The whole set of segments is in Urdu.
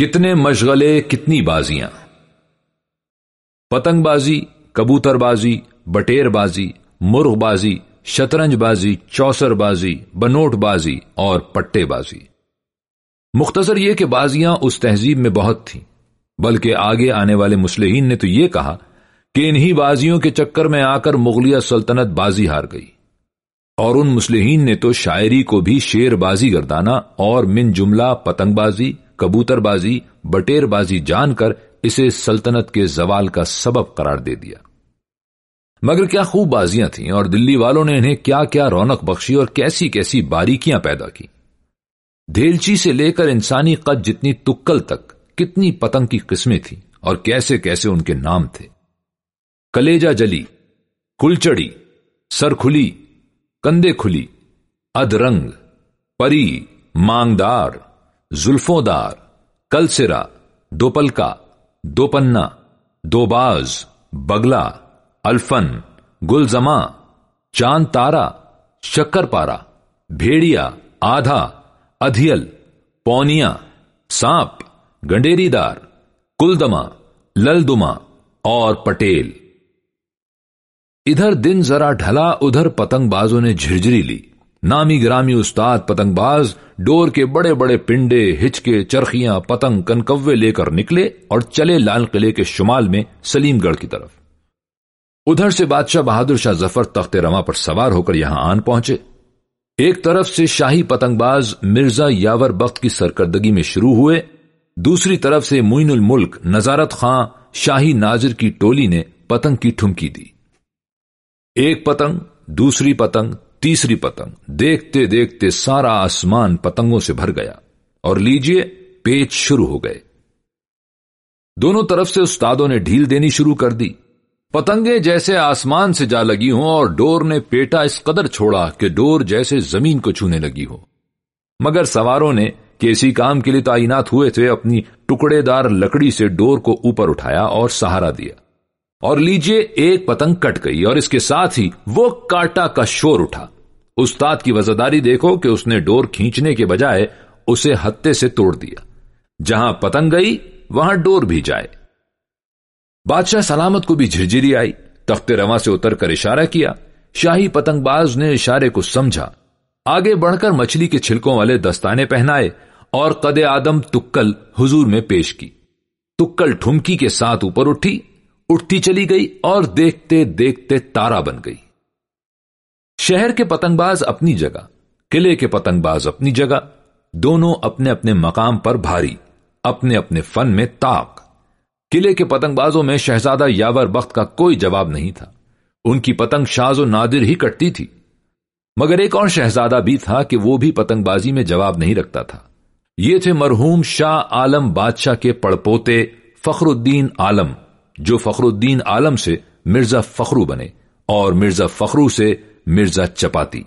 کتنے مشغلے، کتنی بازیاں۔ پتنگ بازی کبوتر بازی بٹیر بازی مرغ بازی شطرنج بازی چوسر بازی بنوٹ بازی اور پٹے بازی مختصر یہ کہ بازیاں اس تہذیب میں بہت تھیں، بلکہ آگے آنے والے مسلحین نے تو یہ کہا کہ انہی بازیوں کے چکر میں آ کر مغلیہ سلطنت بازی ہار گئی۔ اور ان مسلحین نے تو شاعری کو بھی شیر بازی گردانا اور من جملہ پتنگ بازی کبوتر بازی بٹیر بازی جان کر اسے سلطنت کے زوال کا سبب قرار دے دیا۔ مگر کیا خوب بازیاں تھیں اور دلی والوں نے انہیں کیا کیا رونق بخشی اور کیسی کیسی باریکیاں پیدا کی۔ دھیلچی سے لے کر انسانی قد جتنی تکل تک، کتنی پتنگ کی قسمیں تھیں اور کیسے کیسے ان کے نام تھے۔ کلیجا جلی، کلچڑی سر کھلی کندے کھلی، ادرنگ، پری، مانگدار۔ زلفوں دار کلسرا دوپلکا دوپنا دو باز بگلا الفن گلزماں چاند تارا شکر پارا بھیڑیا، آدھا، ادھیل پونیا سانپ، گنڈیری دار کلدما للدما اور پٹیل۔ ادھر دن ذرا ڈھلا، ادھر پتنگ بازوں نے جھرجری لی۔ نامی گرامی استاد پتنگ باز ڈور کے بڑے بڑے پنڈے ہچکے چرخیاں پتنگ کنکوے لے کر نکلے اور چلے لال قلعے کے شمال میں سلیم گڑھ کی طرف۔ ادھر سے بادشاہ بہادر شاہ ظفر تخت رما پر سوار ہو کر یہاں آن پہنچے۔ ایک طرف سے شاہی پتنگ باز مرزا یاور بخت کی سرکردگی میں شروع ہوئے۔ دوسری طرف سے موین الملک نزارت خاں شاہی ناظر کی ٹولی نے پتنگ کی ٹھمکی دی۔ ایک پتنگ، دوسری پتنگ تیسری پتنگ، دیکھتے دیکھتے سارا آسمان پتنگوں سے بھر گیا، اور لیجیے پیچ شروع ہو گئے۔ دونوں طرف سے استادوں نے ڈھیل دینی شروع کر دی۔ پتنگیں جیسے آسمان سے جا لگی ہوں، اور ڈور نے پیٹا اس قدر چھوڑا کہ ڈور جیسے زمین کو چھونے لگی ہو۔ مگر سواروں نے کسی کام کے لیے تعینات ہوئے تھے، اپنی ٹکڑے دار لکڑی سے ڈور کو اوپر اٹھایا اور سہارا دیا۔ اور لیجیے ایک پتنگ کٹ گئی، اور اس کے ساتھ ہی وہ کاٹا کا شور اٹھا۔ استاد کی وزاداری دیکھو کہ اس نے ڈور کھینچنے کے بجائے اسے ہتے سے توڑ دیا۔ جہاں پتنگ گئی، وہاں ڈور بھی جائے۔ بادشاہ سلامت کو بھی جھرجری آئی، تخت رواں سے اتر کر اشارہ کیا۔ شاہی پتنگ باز نے اشارے کو سمجھا۔ آگے بڑھ کر مچھلی کے چھلکوں والے دستانے پہنائے اور قد آدم تکل حضور میں پیش کی۔ تکل ٹھمکی کے ساتھ اوپر اٹھی، اٹھتی چلی گئی اور دیکھتے دیکھتے تارا بن گئی۔ شہر کے پتنگ باز اپنی جگہ، قلعے کے پتنگ باز اپنی جگہ، دونوں اپنے اپنے مقام پر بھاری، اپنے اپنے فن میں تاک قلعے کے پتنگ بازوں میں شہزادہ یاور بخت کا کوئی جواب نہیں تھا۔ ان کی پتنگ شاز و نادر ہی کٹتی تھی۔ مگر ایک اور شہزادہ بھی تھا کہ وہ بھی پتنگ بازی میں جواب نہیں رکھتا تھا۔ یہ تھے مرحوم شاہ عالم بادشاہ کے پڑپوتے فخر الدین عالم، جو فخر الدین عالم سے مرزا فخرو بنے اور مرزا فخرو سے مرزا چپاتی۔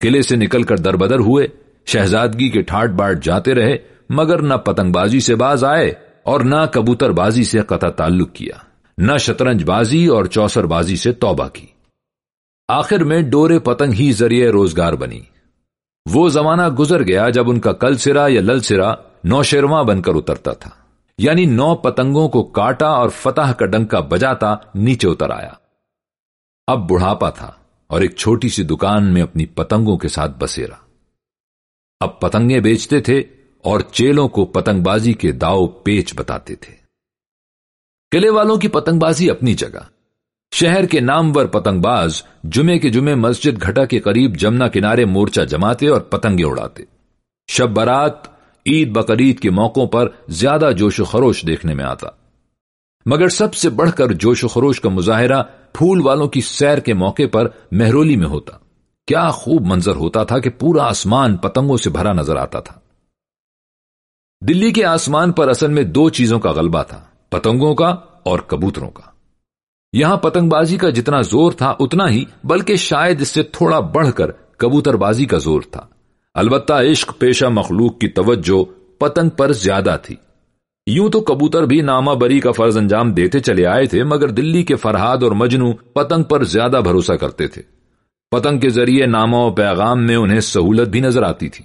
قلعے سے نکل کر در بدر ہوئے، شہزادگی کے ٹھاٹ باٹ جاتے رہے، مگر نہ پتنگ بازی سے باز آئے اور نہ کبوتر بازی سے قطع تعلق کیا۔ نہ شطرنج بازی اور چوسر بازی سے توبہ کی۔ آخر میں ڈورے پتنگ ہی ذریعے روزگار بنی۔ وہ زمانہ گزر گیا جب ان کا کل سرا یا لل سرا نو شیرواں بن کر اترتا تھا۔ یعنی نو پتنگوں کو کاٹا اور فتح کا ڈنکا بجاتا نیچے اتر آیا۔ اب بڑھاپا تھا۔ اور ایک چھوٹی سی دکان میں اپنی پتنگوں کے ساتھ بسیرا۔ اب پتنگیں بیچتے تھے اور چیلوں کو پتنگ بازی کے داؤ پیچ بتاتے تھے۔ قلعے والوں کی پتنگ بازی اپنی جگہ۔ شہر کے نامور پتنگ باز جمعے کے جمعے مسجد گھٹا کے قریب جمنا کنارے مورچہ جماتے اور پتنگیں اڑاتے۔ شب برات، عید بقرعید کے موقعوں پر زیادہ جوش و خروش دیکھنے میں آتا۔ مگر سب سے بڑھ کر جوش و خروش کا مظاہرہ پھول والوں کی سیر کے موقع پر مہرولی میں ہوتا۔ کیا خوب منظر ہوتا تھا کہ پورا آسمان پتنگوں سے بھرا نظر آتا تھا۔ دلی کے آسمان پر اصل میں دو چیزوں کا غلبہ تھا، پتنگوں کا اور کبوتروں کا۔ یہاں پتنگ بازی کا جتنا زور تھا اتنا ہی، بلکہ شاید اس سے تھوڑا بڑھ کر کبوتر بازی کا زور تھا۔ البتہ عشق پیشہ مخلوق کی توجہ پتنگ پر زیادہ تھی۔ یوں تو کبوتر بھی نامہ بری کا فرض انجام دیتے چلے آئے تھے، مگر دلی کے فرہاد اور مجنو پتنگ پر زیادہ بھروسہ کرتے تھے۔ پتنگ کے ذریعے نامہ و پیغام میں انہیں سہولت بھی نظر آتی تھی۔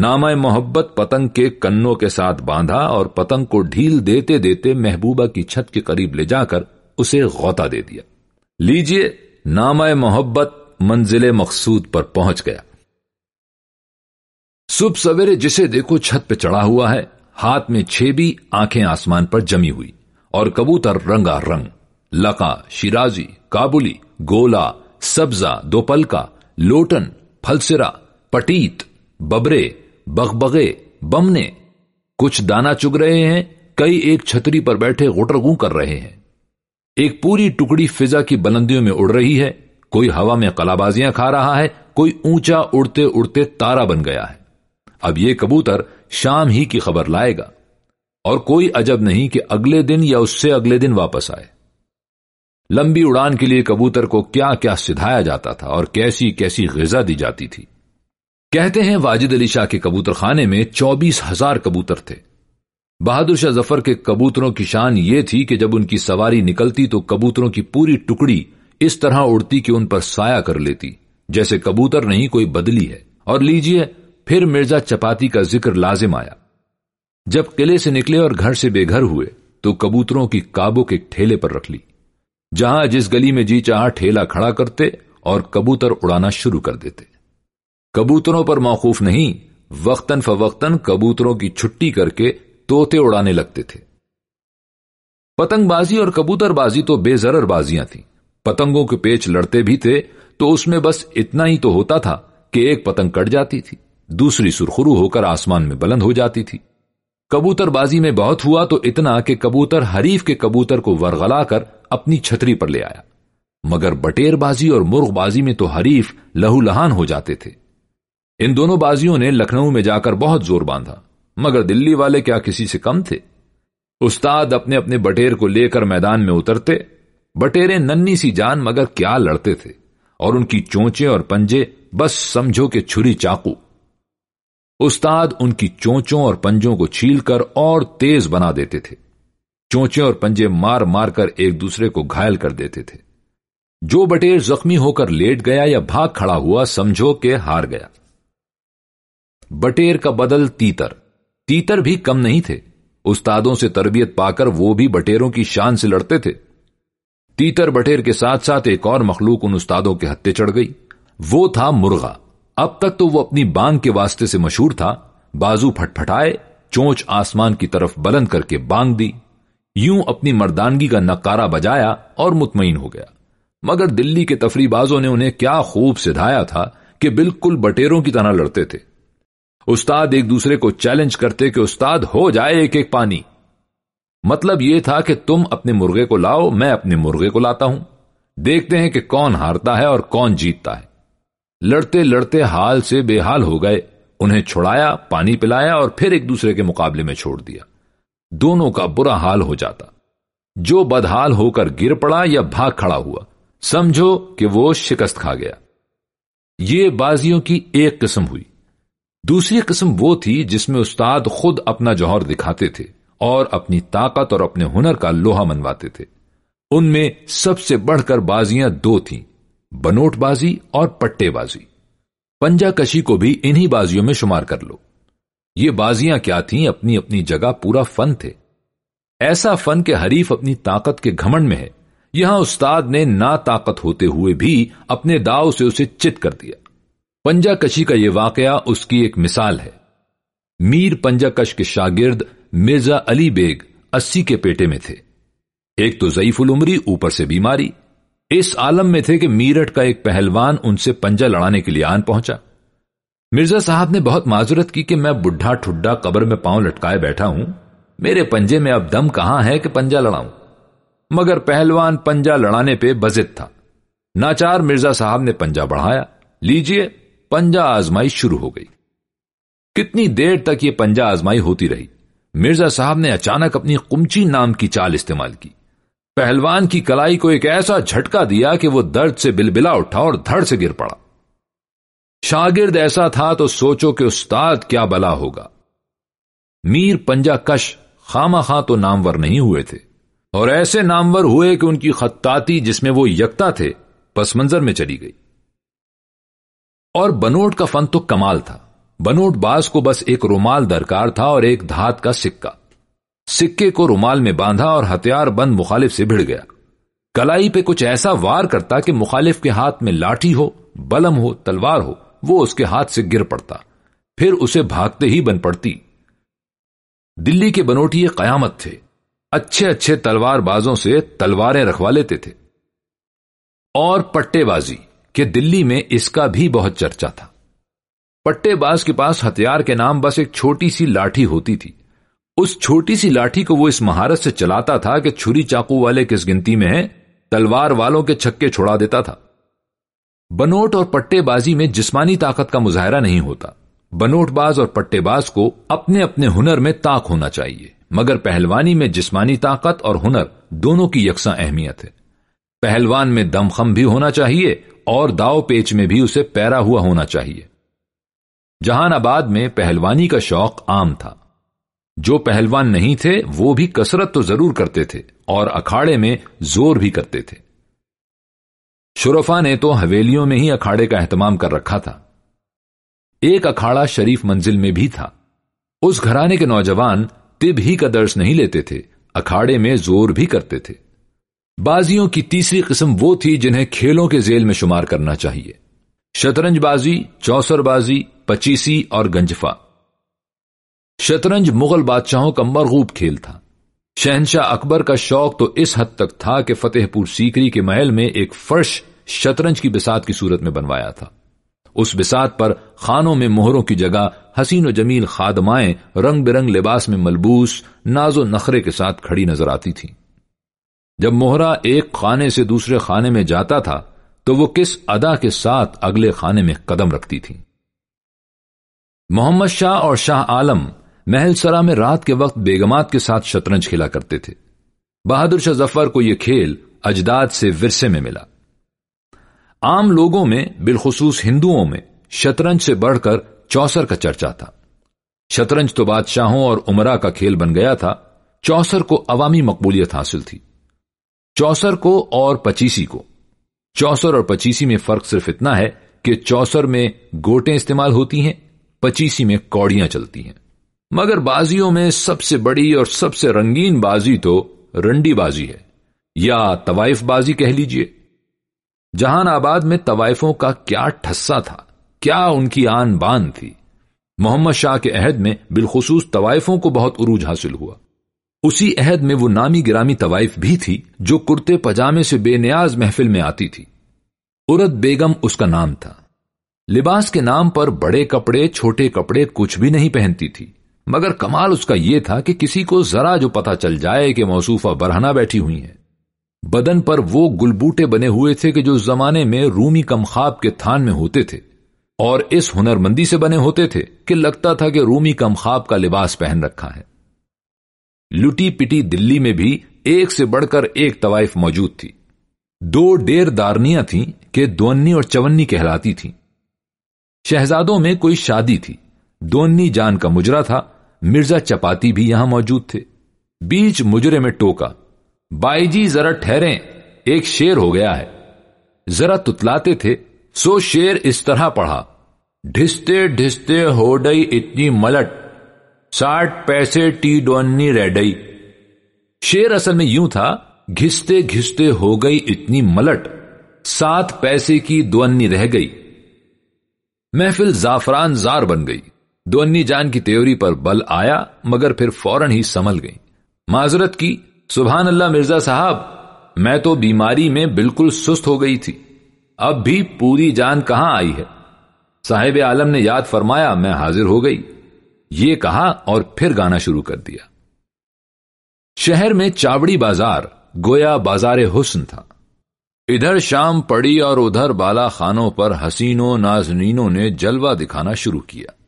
نامہ محبت پتنگ کے کنوں کے ساتھ باندھا اور پتنگ کو ڈھیل دیتے دیتے محبوبہ کی چھت کے قریب لے جا کر اسے غوطہ دے دیا۔ لیجیے، نامہ محبت منزل مقصود پر پہنچ گیا۔ صبح سویرے جسے دیکھو چھت پہ چڑھا ہوا ہے۔ ہاتھ میں چھیبی آنکھیں آسمان پر جمی ہوئی اور کبوتر رنگا رنگ لکا شیرازی، کابلی، گولا، سبزہ دوپل کا لوٹن پھلسرا پٹیت، ببرے، بغبغے، بمنے۔ کچھ دانا چگ رہے ہیں، کئی ایک چھتری پر بیٹھے گٹرگو کر رہے ہیں۔ ایک پوری ٹکڑی فضا کی بلندیوں میں اڑ رہی ہے، کوئی ہوا میں کلابازیاں کھا رہا ہے، کوئی اونچا اڑتے اڑتے تارا بن گیا ہے۔ اب یہ کبوتر شام ہی کی خبر لائے گا اور کوئی عجب نہیں کہ اگلے دن یا اس سے اگلے دن واپس آئے۔ لمبی اڑان کے لیے کبوتر کو کیا کیا سدھایا جاتا تھا اور کیسی کیسی غذا دی جاتی تھی۔ کہتے ہیں واجد علی شاہ کے کبوتر خانے میں چوبیس ہزار کبوتر تھے۔ بہادر شاہ ظفر کے کبوتروں کی شان یہ تھی کہ جب ان کی سواری نکلتی تو کبوتروں کی پوری ٹکڑی اس طرح اڑتی کہ ان پر سایہ کر لیتی، جیسے کبوتر نہیں کوئی بدلی ہے۔ اور لیجیے پھر مرزا چپاتی کا ذکر لازم آیا۔ جب قلعے سے نکلے اور گھر سے بے گھر ہوئے، تو کبوتروں کی کابو کے ٹھیلے پر رکھ لی، جہاں جس گلی میں جی چاہ ٹھیلا کھڑا کرتے اور کبوتر اڑانا شروع کر دیتے۔ کبوتروں پر موقوف نہیں، وقتاً فوقتاً کبوتروں کی چھٹی کر کے توتے اڑانے لگتے تھے۔ پتنگ بازی اور کبوتر بازی تو بے زرر بازیاں تھیں۔ پتنگوں کے پیچ لڑتے بھی تھے، تو اس میں بس اتنا ہی تو ہوتا تھا کہ ایک پتنگ کٹ جاتی تھی۔ دوسری سرخرو ہو کر آسمان میں بلند ہو جاتی تھی۔ کبوتر بازی میں بہت ہوا تو اتنا کہ کبوتر حریف کے کبوتر کو ورغلا کر اپنی چھتری پر لے آیا۔ مگر بٹیر بازی اور مرغ بازی میں تو حریف لہو لہان ہو جاتے تھے۔ ان دونوں بازیوں نے لکھنؤ میں جا کر بہت زور باندھا، مگر دلی والے کیا کسی سے کم تھے؟ استاد اپنے اپنے بٹیر کو لے کر میدان میں اترتے، بٹیرے ننی سی جان مگر کیا لڑتے تھے، اور ان کی چونچے اور پنجے بس سمجھو کہ چھری چاقو۔ استاد ان کی چونچوں اور پنجوں کو چھیل کر اور تیز بنا دیتے تھے۔ چونچے اور پنجے مار مار کر ایک دوسرے کو گھائل کر دیتے تھے۔ جو بٹیر زخمی ہو کر لیٹ گیا یا بھاگ کھڑا ہوا، سمجھو کہ ہار گیا۔ بٹیر کا بدل تیتر۔ تیتر بھی کم نہیں تھے۔ استادوں سے تربیت پا کر وہ بھی بٹیروں کی شان سے لڑتے تھے۔ تیتر بٹیر کے ساتھ ساتھ ایک اور مخلوق ان استادوں کے ہتھے چڑھ گئی۔ وہ تھا مرغا۔ اب تک تو وہ اپنی بانگ کے واسطے سے مشہور تھا، بازو پھٹ پھٹائے چونچ آسمان کی طرف بلند کر کے بانگ دی، یوں اپنی مردانگی کا نکارا بجایا اور مطمئن ہو گیا۔ مگر دلی کے تفریح بازوں نے انہیں کیا خوب سدھایا تھا کہ بالکل بٹیروں کی طرح لڑتے تھے۔ استاد ایک دوسرے کو چیلنج کرتے کہ استاد ہو جائے ایک ایک پانی۔ مطلب یہ تھا کہ تم اپنے مرغے کو لاؤ، میں اپنے مرغے کو لاتا ہوں۔ دیکھتے ہیں کہ کون ہارتا ہے اور کون جیتتا ہے۔ لڑتے لڑتے حال سے بے حال ہو گئے۔ انہیں چھڑایا، پانی پلایا اور پھر ایک دوسرے کے مقابلے میں چھوڑ دیا۔ دونوں کا برا حال ہو جاتا۔ جو بدحال ہو کر گر پڑا یا بھاگ کھڑا ہوا، سمجھو کہ وہ شکست کھا گیا۔ یہ بازیوں کی ایک قسم ہوئی۔ دوسری قسم وہ تھی جس میں استاد خود اپنا جوہر دکھاتے تھے اور اپنی طاقت اور اپنے ہنر کا لوہا منواتے تھے۔ ان میں سب سے بڑھ کر بازیاں دو تھیں۔ بنوٹ بازی اور پٹے بازی۔ پنجا کشی کو بھی انہی بازیوں میں شمار کر لو۔ یہ بازیاں کیا تھیں؟ اپنی اپنی جگہ پورا فن تھے۔ ایسا فن کے حریف اپنی طاقت کے گھمنڈ میں ہے۔ یہاں استاد نے نا طاقت ہوتے ہوئے بھی اپنے داؤ سے اسے چت کر دیا۔ پنجا کشی کا یہ واقعہ اس کی ایک مثال ہے۔ میر پنجا کش کے شاگرد مرزا علی بیگ اسی کے پیٹے میں تھے۔ ایک تو ضعیف العمری، اوپر سے بیماری۔ اس عالم میں تھے کہ میرٹ کا ایک پہلوان ان سے پنجا لڑانے کے لیے آن پہنچا۔ مرزا صاحب نے بہت معذرت کی کہ میں بڈھا ٹھڈا قبر میں پاؤں لٹکائے بیٹھا ہوں۔ میرے پنجے میں اب دم کہاں ہے کہ پنجا لڑاؤں؟ مگر پہلوان پنجا لڑانے پہ بزد تھا۔ ناچار مرزا صاحب نے پنجا بڑھایا۔ لیجیے پنجا آزمائی شروع ہو گئی۔ کتنی دیر تک یہ پنجا آزمائی ہوتی رہی۔ مرزا صاحب نے اچانک اپنی کمچی نام کی چال استعمال کی۔ پہلوان کی کلائی کو ایک ایسا جھٹکا دیا کہ وہ درد سے بلبلا اٹھا اور دھڑ سے گر پڑا۔ شاگرد ایسا تھا تو سوچو کہ استاد کیا بلا ہوگا۔ میر پنجا کش خامہ خاں تو نامور نہیں ہوئے تھے۔ اور ایسے نامور ہوئے کہ ان کی خطاطی جس میں وہ یکتا تھے، پس منظر میں چلی گئی۔ اور بنوٹ کا فن تو کمال تھا۔ بنوٹ باز کو بس ایک رومال درکار تھا اور ایک دھات کا سکہ۔ سکے کو رومال میں باندھا اور ہتھیار بند مخالف سے بھڑ گیا۔ کلائی پہ کچھ ایسا وار کرتا کہ مخالف کے ہاتھ میں لاٹھی ہو، بلم ہو، تلوار ہو، وہ اس کے ہاتھ سے گر پڑتا۔ پھر اسے بھاگتے ہی بن پڑتی۔ دلی کے بنوٹی قیامت تھے۔ اچھے اچھے تلوار بازوں سے تلواریں رکھوا لیتے تھے۔ اور پٹے بازی، کہ دلی میں اس کا بھی بہت چرچا تھا۔ پٹے باز کے پاس ہتھیار کے نام بس ایک چھوٹی سی لاٹھی ہوتی تھی۔ اس چھوٹی سی لاٹھی کو وہ اس مہارت سے چلاتا تھا کہ چھری چاقو والے کس گنتی میں ہیں تلوار والوں کے چھکے چھوڑا دیتا تھا۔ بنوٹ اور پٹے بازی میں جسمانی طاقت کا مظاہرہ نہیں ہوتا۔ بنوٹ باز اور پٹے باز کو اپنے اپنے ہنر میں طاق ہونا چاہیے، مگر پہلوانی میں جسمانی طاقت اور ہنر دونوں کی یکساں اہمیت ہے۔ پہلوان میں دمخم بھی ہونا چاہیے اور داؤ پیچ میں بھی اسے پیرا ہوا ہونا چاہیے۔ جہان آباد میں پہلوانی کا شوق عام تھا۔ جو پہلوان نہیں تھے، وہ بھی کسرت تو ضرور کرتے تھے اور اکھاڑے میں زور بھی کرتے تھے۔ شرفا نے تو حویلیوں میں ہی اکھاڑے کا اہتمام کر رکھا تھا۔ ایک اکھاڑا شریف منزل میں بھی تھا۔ اس گھرانے کے نوجوان طب ہی کا درس نہیں لیتے تھے، اکھاڑے میں زور بھی کرتے تھے۔ بازیوں کی تیسری قسم وہ تھی جنہیں کھیلوں کے ذیل میں شمار کرنا چاہیے۔ شطرنج بازی، چوسر بازی، پچیسی اور گنجفا۔ شطرنج مغل بادشاہوں کا مرغوب کھیل تھا۔ شہنشاہ اکبر کا شوق تو اس حد تک تھا کہ فتح پور سیکری کے محل میں ایک فرش شطرنج کی بسات کی صورت میں بنوایا تھا۔ اس بسات پر خانوں میں مہروں کی جگہ حسین و جمیل خادمائیں رنگ برنگ لباس میں ملبوس ناز و نخرے کے ساتھ کھڑی نظر آتی تھی جب موہرا ایک خانے سے دوسرے خانے میں جاتا تھا تو وہ کس ادا کے ساتھ اگلے خانے میں قدم رکھتی تھی محمد شاہ اور شاہ عالم محل سرا میں رات کے وقت بیگمات کے ساتھ شطرنج کھیلا کرتے تھے۔ بہادر شاہ ظفر کو یہ کھیل اجداد سے ورثے میں ملا۔ عام لوگوں میں، بالخصوص ہندوؤں میں، شطرنج سے بڑھ کر چوسر کا چرچا تھا۔ شطرنج تو بادشاہوں اور عمرہ کا کھیل بن گیا تھا۔ چوسر کو عوامی مقبولیت حاصل تھی۔ چوسر کو اور پچیسی کو۔ چوسر اور پچیسی میں فرق صرف اتنا ہے کہ چوسر میں گوٹیں استعمال ہوتی ہیں، پچیسی میں کوڑیاں چلتی ہیں۔ مگر بازیوں میں سب سے بڑی اور سب سے رنگین بازی تو رنڈی بازی ہے، یا طوائف بازی کہہ لیجیے۔ جہان آباد میں طوائفوں کا کیا ٹھسا تھا، کیا ان کی آن بان تھی۔ محمد شاہ کے عہد میں بالخصوص طوائفوں کو بہت عروج حاصل ہوا۔ اسی عہد میں وہ نامی گرامی طوائف بھی تھی جو کرتے پجامے سے بے نیاز محفل میں آتی تھی۔ ارد بیگم اس کا نام تھا۔ لباس کے نام پر بڑے کپڑے، چھوٹے کپڑے کچھ بھی نہیں پہنتی تھی۔ مگر کمال اس کا یہ تھا کہ کسی کو ذرا جو پتا چل جائے کہ موصوفہ برہنا بیٹھی ہوئی ہیں۔ بدن پر وہ گلبوٹے بنے ہوئے تھے کہ جو زمانے میں رومی کمخاب کے تھان میں ہوتے تھے اور اس ہنر مندی سے بنے ہوتے تھے کہ لگتا تھا کہ رومی کمخاب کا لباس پہن رکھا ہے۔ لٹی پٹی دلی میں بھی ایک سے بڑھ کر ایک طوائف موجود تھی۔ دو ڈیر دارنیاں تھیں کہ دونی اور چونی کہلاتی تھیں۔ شہزادوں میں کوئی شادی تھی۔ دونی جان کا مجرا تھا مرزا چپاتی بھی یہاں موجود تھے۔ بیچ مجرے میں ٹوکا۔ بائی جی ذرا ٹھہریں، ایک شیر ہو گیا ہے۔ ذرا تتلاتے تھے، سو شیر اس طرح پڑھا۔ ڈھستے ڈھستے ہو ڈئی اتنی ملٹ، ساٹھ پیسے ٹی ڈونی ریڈئی شیر اصل میں یوں تھا، گھستے گھستے ہو گئی اتنی ملٹ، سات پیسے کی دونی رہ گئی۔ محفل زعفران زار بن گئی۔ دونی جان کی تیوری پر بل آیا مگر پھر فوراً ہی سمل گئی معذرت کی، سبحان اللہ مرزا صاحب، میں تو بیماری میں بالکل سست ہو گئی تھی۔ اب بھی پوری جان کہاں آئی ہے؟ صاحب عالم نے یاد فرمایا میں حاضر ہو گئی۔ یہ کہا اور پھر گانا شروع کر دیا۔ شہر میں چاوڑی بازار گویا بازار حسن تھا۔ ادھر شام پڑی اور ادھر بالا خانوں پر حسینوں، نازنینوں نے جلوہ دکھانا شروع کیا۔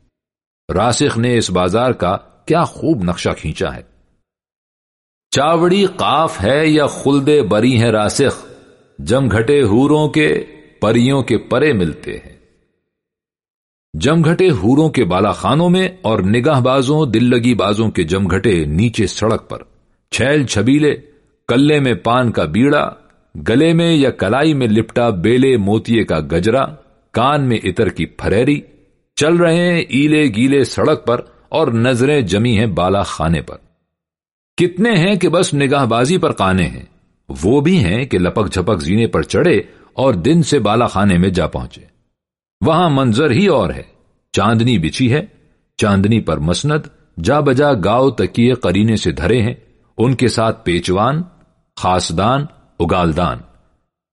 راسخ نے اس بازار کا کیا خوب نقشہ کھینچا ہے۔ چاوڑی قاف ہے یا خلدے بری ہیں راسخ، جم گھٹے ہوروں کے پریوں کے پرے ملتے ہیں۔ جم گھٹے ہوروں کے بالا خانوں میں اور نگاہ بازوں، دل لگی بازوں کے جم گھٹے نیچے سڑک پر۔ چھیل چھبیلے، کلے میں پان کا بیڑا، گلے میں یا کلائی میں لپٹا بیلے موتیے کا گجرا، کان میں اتر کی پھریری۔ چل رہے ہیں ایلے گیلے سڑک پر اور نظریں جمی ہیں بالا خانے پر۔ کتنے ہیں کہ بس نگاہ بازی پر کانے ہیں۔ وہ بھی ہیں کہ لپک جھپک زینے پر چڑھے اور دن سے بالا خانے میں جا پہنچے۔ وہاں منظر ہی اور ہے۔ چاندنی بچھی ہے۔ چاندنی پر مسند، جا بجا گاؤ تکیے قرینے سے دھرے ہیں۔ ان کے ساتھ پیچوان، خاصدان، اگالدان۔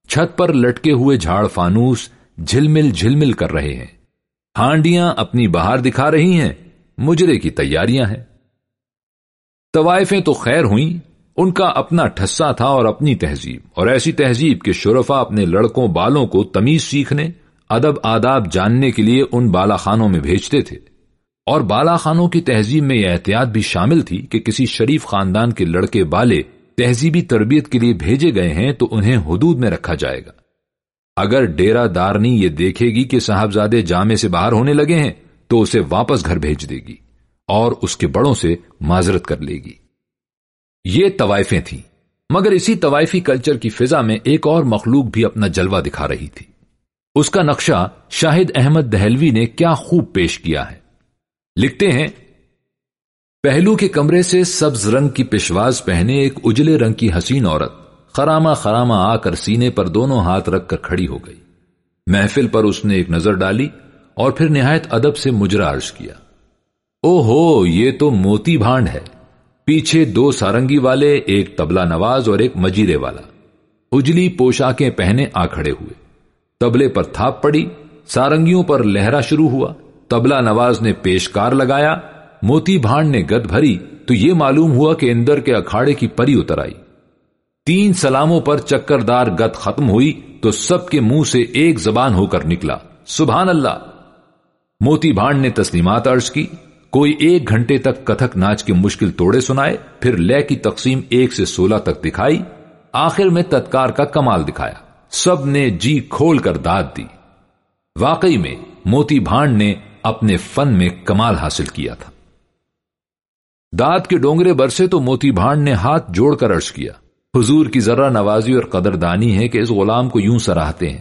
چھت پر لٹکے ہوئے جھاڑ فانوس جھلمل جھلمل کر رہے ہیں۔ ہانڈیاں اپنی باہر دکھا رہی ہیں، مجرے کی تیاریاں ہیں۔ طوائفیں تو خیر ہوئیں، ان کا اپنا ٹھسا تھا اور اپنی تہذیب، اور ایسی تہذیب کے شرفا اپنے لڑکوں بالوں کو تمیز سیکھنے، ادب آداب جاننے کے لیے ان بالا خانوں میں بھیجتے تھے۔ اور بالا خانوں کی تہذیب میں یہ احتیاط بھی شامل تھی کہ کسی شریف خاندان کے لڑکے بالے تہذیبی تربیت کے لیے بھیجے گئے ہیں تو انہیں حدود میں رکھا جائے گا۔ اگر ڈیرا دارنی یہ دیکھے گی کہ صاحبزادے جامے سے باہر ہونے لگے ہیں، تو اسے واپس گھر بھیج دے گی اور اس کے بڑوں سے معذرت کر لے گی۔ یہ طوائفیں تھیں، مگر اسی طوائفی کلچر کی فضا میں ایک اور مخلوق بھی اپنا جلوہ دکھا رہی تھی۔ اس کا نقشہ شاہد احمد دہلوی نے کیا خوب پیش کیا ہے۔ لکھتے ہیں، پہلو کے کمرے سے سبز رنگ کی پشواز پہنے ایک اجلے رنگ کی حسین عورت خرامہ خرامہ آ کر سینے پر دونوں ہاتھ رکھ کر کھڑی ہو گئی۔ محفل پر اس نے ایک نظر ڈالی اور پھر نہایت ادب سے مجرا عرض کیا۔ او ہو یہ تو موتی بھانڈ ہے۔ پیچھے دو سارنگی والے، ایک تبلا نواز اور ایک مجیرے والا۔ اجلی پوشاکیں پہنے آ کھڑے ہوئے۔ تبلے پر تھاپ پڑی، سارنگیوں پر لہرا شروع ہوا۔ تبلا نواز نے پیشکار لگایا۔ موتی بھانڈ نے گد بھری تو یہ معلوم ہوا کہ اندر کے اکھاڑے کی پری اتر آئی۔ تین سلاموں پر چکردار گد ختم ہوئی تو سب کے منہ سے ایک زبان ہو کر نکلا۔ سبحان اللہ۔ موتی بھانڈ نے تسلیمات عرض کی۔ کوئی ایک گھنٹے تک کتھک ناچ کے مشکل توڑے سنائے، پھر لے کی تقسیم ایک سے سولہ تک دکھائی۔ آخر میں تتکار کا کمال دکھایا۔ سب نے جی کھول کر داد دی۔ واقعی میں موتی بھانڈ نے اپنے فن میں کمال حاصل کیا تھا۔ داد کے ڈونگرے برسے تو موتی بھانڈ نے ہاتھ جوڑ کر عرض کیا۔ حضور کی ذرا نوازی اور قدردانی ہے کہ اس غلام کو یوں سراہتے ہیں،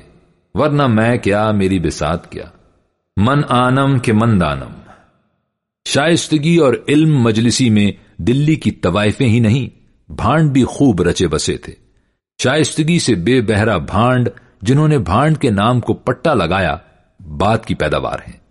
ورنہ میں کیا میری بسات کیا؟ من آنم کے من دانم۔ شائستگی اور علم مجلسی میں دلی کی طوائفیں ہی نہیں، بھانڈ بھی خوب رچے بسے تھے۔ شائستگی سے بے بہرا بھانڈ، جنہوں نے بھانڈ کے نام کو پٹا لگایا، بات کی پیداوار ہیں